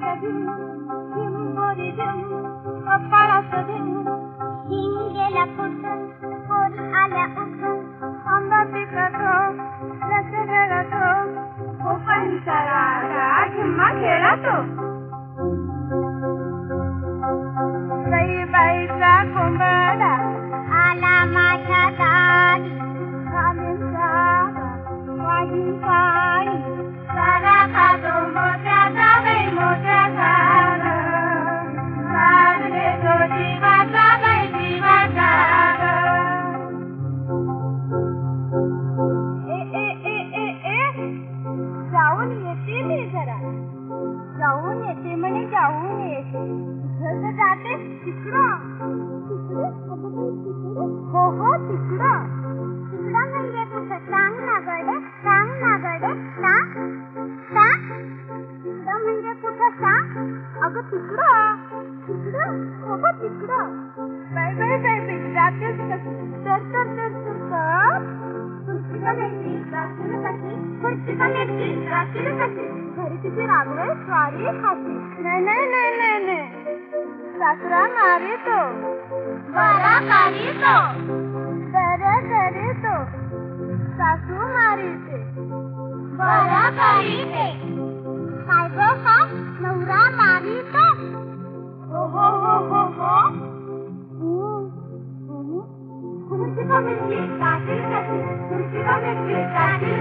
parasadın, kim koridin, o parasadın. Hinge la kutun, kol ala utun, onda pikato, rasagarato, kufan sarara, akma kerato. Sayın म्हणे जाते तिकडं. तिकडं? तिकडं? हो हो तिकडं. तिकडं म्हणजे कुठं सांग ना गडे सांग ना गडे सांग सांग तिकडं म्हणजे कुठं सांग अगं तिकडं. तिकडं? हो तिकडं. बाय बाय कशी का घ्यायची जाशील कशी घरी तिची रागवे स्वारी खाती नाही नाही नाही नाही नाही सासरा मारे तो बरा मारी तो बरं करे तो सासू मारीते बरा मारीते काय गो काय नवरा मारीतो हो। हो हो हो हो खुर्ची का घ्यायची जाशील कशी खुर्ची का घ्यायची जाशील